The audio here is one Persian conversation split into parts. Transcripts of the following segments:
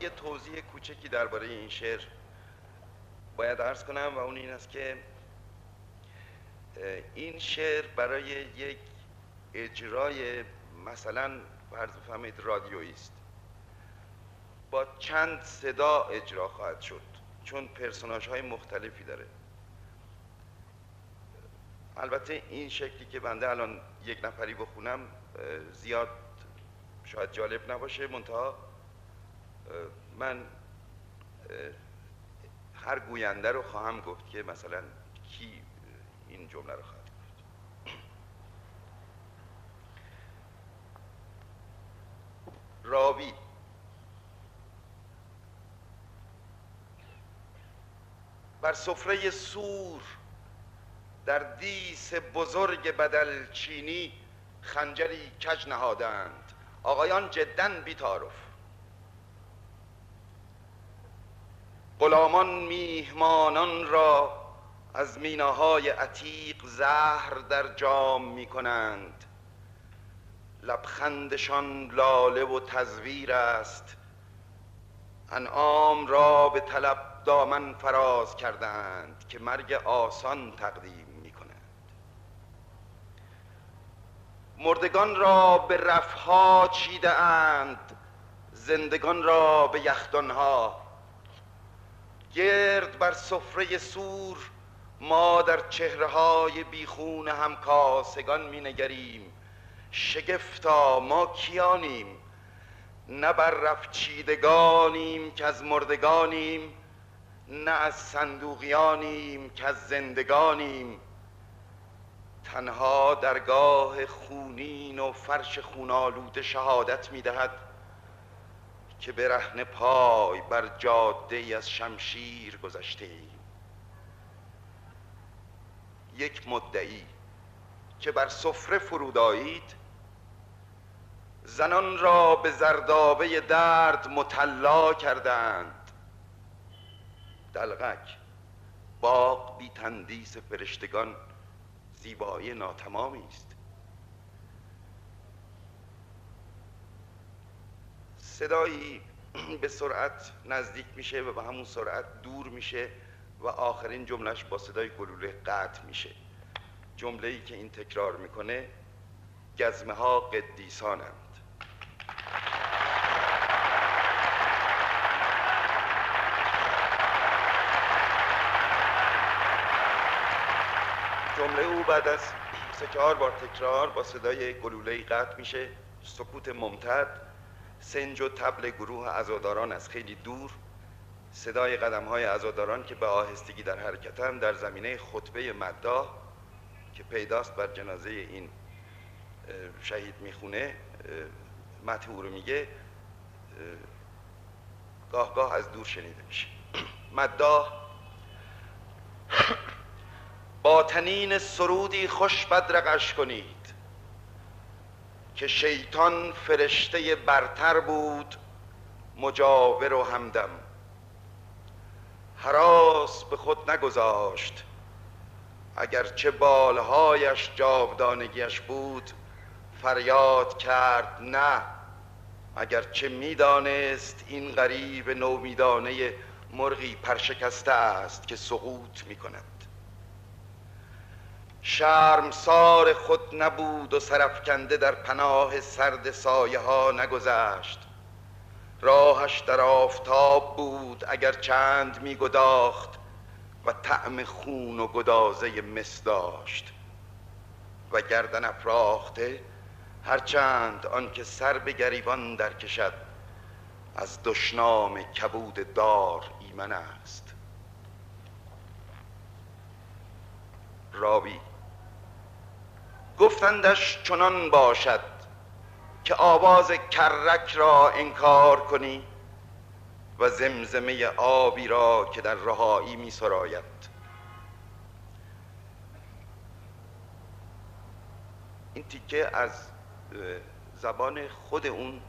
یه توضیح کوچکی درباره این شعر باید عرض کنم و اون این است که این شعر برای یک اجرای مثلا فرض بفهمید رادیویی است با چند صدا اجرا خواهد شد چون پرسوناج های مختلفی داره. البته این شکلی که بنده الان یک نفری بخونم زیاد شاید جالب نباشه منتها من هر گوینده رو خواهم گفت که مثلا کی این جمله رو خواهد گفت. راوی. بر سفره سور در دیس بزرگ بدل چینی خنجری کج نهادند. آقایان جدا بیتارف غلامان میهمانان را از میناهای عتیق زهر در جام می کنند لبخندشان لاله و تزویر است. انعام را به طلب دامن فراز کردند که مرگ آسان تقدیم می کنند مردگان را به رفها چیده اند زندگان را به یخدانها گرد بر سفره سور ما در چهره های بیخون همکاسگان می نگریم شگفتا ما کیانیم؟ نه بر رفچیدگانیم که از مردگانیم نه از صندوقیانیم که از زندگانیم. تنها درگاه خونین و فرش خونالود شهادت می‌دهد. که به رهن پای بر جاده ای از شمشیر گذشته ایم یک مدعی که بر سفره فرودایید زنان را به زردابه درد مطلا کردند. دلغک باغ بی تندیس فرشتگان زیبایی ناتمامی است. صدایی به سرعت نزدیک میشه و به همون سرعت دور میشه و آخرین جملهش با صدای گلوله قطع میشه. جمله ای که این تکرار می‌کنه گزمه ها قدیسانند. جمله او بعد از سه چهار بار تکرار با صدای گلوله قطع میشه. سکوت ممتد. سنج و تبل گروه ازاداران از خیلی دور صدای قدم های ازاداران که به آهستگی در حرکتن در زمینه خطبه مداه که پیداست بر جنازه این شهید می‌خونه متح رو میگه گاه گاه از دور شنیده میشه. مداه با تنین سرودی خوش بدرقش کنید که شیطان فرشته برتر بود مجاور و همدم. حراس به خود نگذاشت. اگرچه بالهایش جاودانگیش بود فریاد کرد نه. اگرچه می‌دانست این غریب نومیدانه مرغی پرشکسته است که سقوط می کند شرمسار خود نبود و سرفکنده در پناه سرد سایه ها نگذشت. راهش در آفتاب بود اگر چند میگداخت و طعم خون و گدازه مس داشت. و گردن افراخته هرچند آنکه سر به گریبان در کشد از دشنام کبود دار ایمن است. راوی گفتندش چنان باشد که آواز کرک را انکار کنی و زمزمه آبی را که در رهایی می سراید. این تیکه از زبان خود اون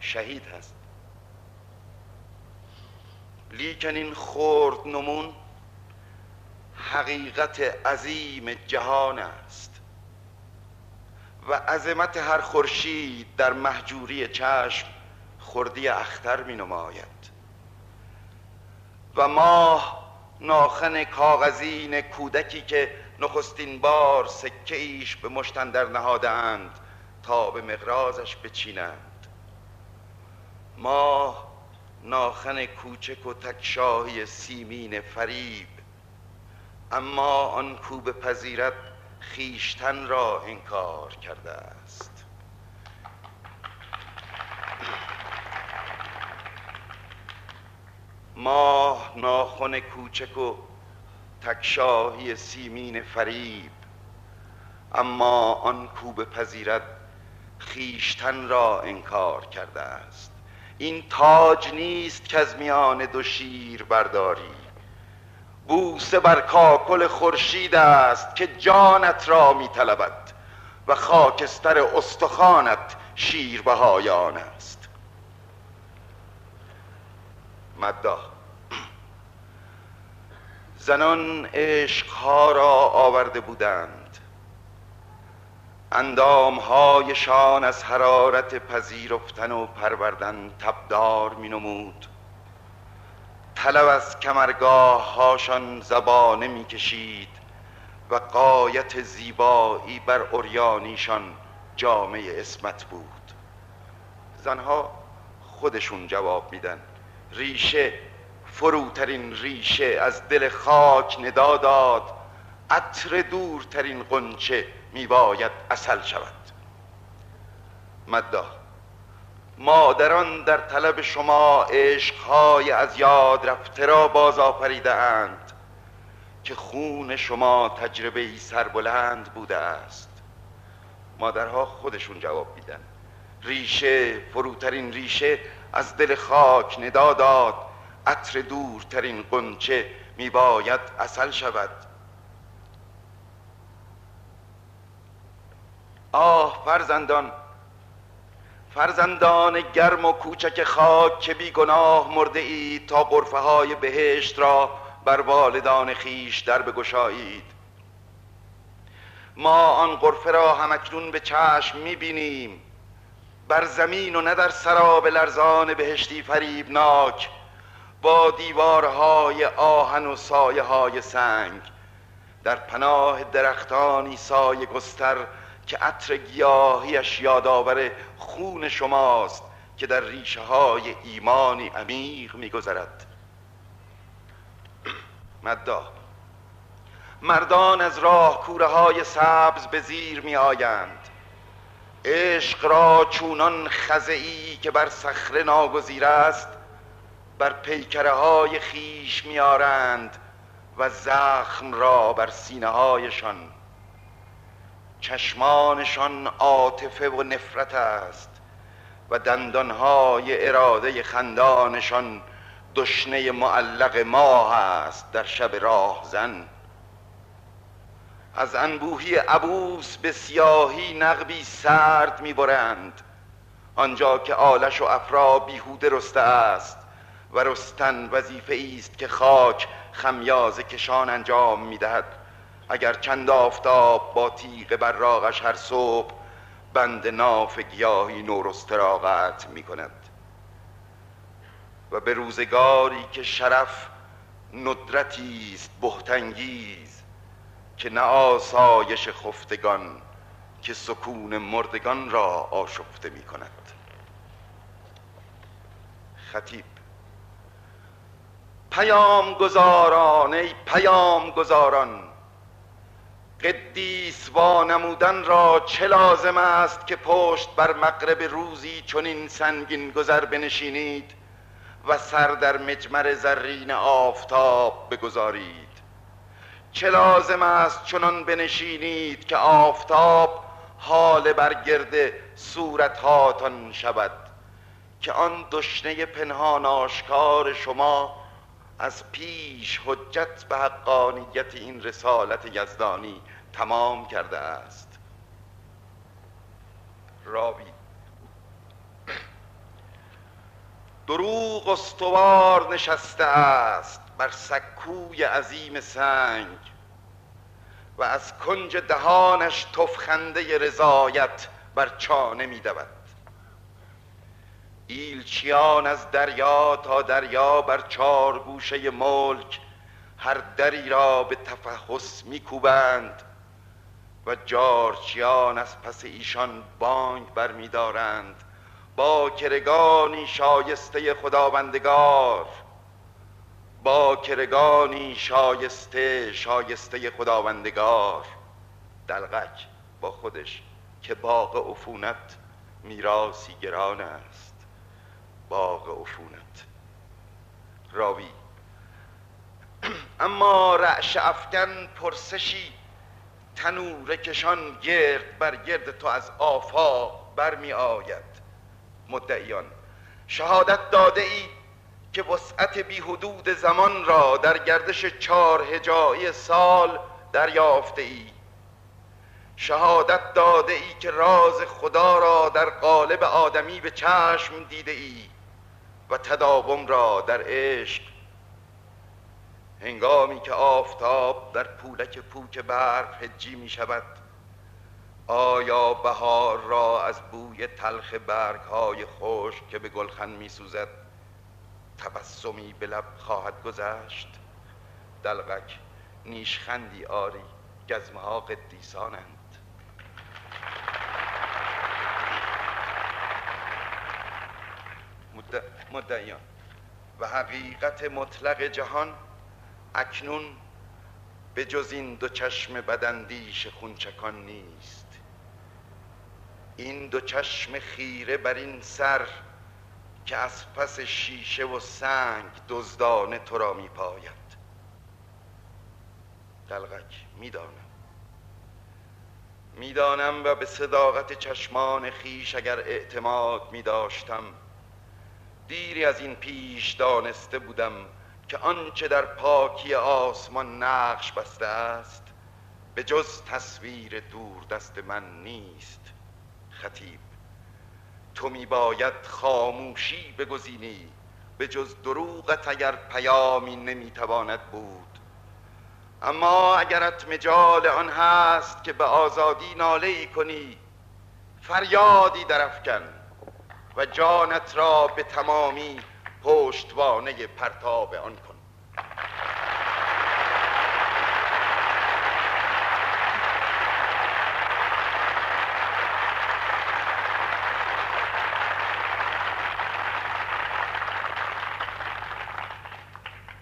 شهید هست. لیکن این خورد نمون حقیقت عظیم جهان است. و عظمت هر خورشید در محجوری چشم خردی اختر می نماید. و ماه ناخن کاغذین کودکی که نخستین بار سکه ایش به مشتندر نهادند تا به مقرازش بچینند. ماه ناخن کوچک و تکشاهی سیمین فریب اما آن کو پذیرت خیشتن را انکار کرده است. ماه ناخن کوچک و تکشاهی سیمین فریب اما آن کو پذیرت خیشتن را انکار کرده است. این تاج نیست که از میان دو شیر برداری. بوسه بر کاکل خورشید است که جانت را میطلبد و خاکستر استخوانت شیربهایان است. مدا زنان عشقها را آورده بودند. اندامهایشان از حرارت پذیرفتن و پروردن تبدار می نمود طلب از کمرگاه هاشان زبانه می کشید و قایت زیبایی بر اوریانیشان جامعه اسمت بود. زنها خودشون جواب میدن. ریشه فروترین ریشه از دل خاک ندا داد. عطر دورترین قنچه میباید اصل شود. مدا مادران در طلب شما عشقهای از یاد رفته را باز آفریده اند که خون شما تجربه سربلند بوده است. مادرها خودشون جواب میدن. ریشه فروترین ریشه از دل خاک ندا داد. عطر دورترین قنچه میباید اصل شود. آه فرزندان فرزندان گرم و کوچک خاک که بی گناه مرده اید تا قرفه های بهشت را بر والدان خیش در بگشایید. ما آن قرفه را همکنون به چشم می‌بینیم. بر زمین و نه در سراب لرزان بهشتی فریبناک. با دیوارهای آهن و سایه های سنگ. در پناه درختانی سایه گستر که عطر گیاهیش یادآور خون شماست که در ریشه های ایمانی عمیق میگذرد. مدا مردان از راه کوره های سبز به زیر می آیند عشق را چونان خزعی که بر صخره ناگزیر است بر پیکره های خیش میارند و زخم را بر سینه هایشان چشمانشان عاطفه و نفرت است و دندانهای اراده خندانشان دشنه معلق ماه است در شب راهزن از انبوهی عبوس به سیاهی نقبی سرد می‌برند. آنجا که آلش و افرا بیهوده رسته است و رستن وظیفه است که خاک خمیاز کشان انجام می‌دهد. اگر چند آفتاب با تیغ براغش هر صبح بند ناف گیاهی نورست راقت می کند و به روزگاری که شرف ندرتی است بهتنگیز که نه آسایش خفتگان که سکون مردگان را آشفته می کند خطیب پیام گذاران ای پیام گذاران قدیس نمودن را چه لازم است که پشت بر مغرب روزی چنین سنگین گذر بنشینید و سر در مجمر زرین آفتاب بگذارید؟ چه لازم است چنان بنشینید که آفتاب حال برگرد صورتهاتان شود که آن دشنه پنهان آشکار شما از پیش حجت به حقانیت این رسالت یزدانی تمام کرده است. راوی. دروغ استوار نشسته است بر سکوی عظیم سنگ و از کنج دهانش تفخنده رضایت بر چانه می دود ایلچیان از دریا تا دریا بر چار گوشه ملک هر دری را به تفحص میکوبند و جارچیان از پس ایشان بانگ برمیدارند. با کرگانی شایسته خداوندگار با کرگانی شایسته شایسته خداوندگار. دلغک با خودش که باغ عفونت میراسی گران است. باغ عفونت. راوی. اما رعش افکن پرسشی تنور کشان گرد بر گرد تو از آفاق برمی آید. مدعیان. شهادت داده ای که وسعت بی حدود زمان را در گردش چهار هجایی سال دریافته ای شهادت داده ای که راز خدا را در قالب آدمی به چشم دیده ای و تداوم را در عشق. هنگامی که آفتاب در پولک پوک برف هجی می شود آیا بهار را از بوی تلخ برگ های خوش که به گلخن می سوزد تبسمی به لب خواهد گذشت؟ دلغک نیشخندی آری گزمه ها قدیسانند. مدعیان. و حقیقت مطلق جهان اکنون به جز این دو چشم بدندیش خونچکان نیست. این دو چشم خیره بر این سر که از پس شیشه و سنگ دزدانه تو را می پاید. دلغک می‌دانم می‌دانم و به صداقت چشمان خیش اگر اعتماد می داشتم دیری از این پیش دانسته بودم که آنچه در پاکی آسمان نقش بسته است به جز تصویر دور دست من نیست. خطیب تو می باید خاموشی بگزینی به جز دروغت اگر پیامی نمی‌تواند بود. اما اگرت مجال آن هست که به آزادی ناله ای کنی فریادی درفکن و جانت را به تمامی پشتوانه پرتاب آن کن.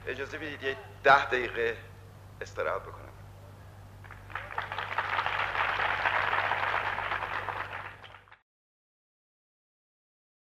اجازه بدید یه ده دقیقه استراحت بکنم.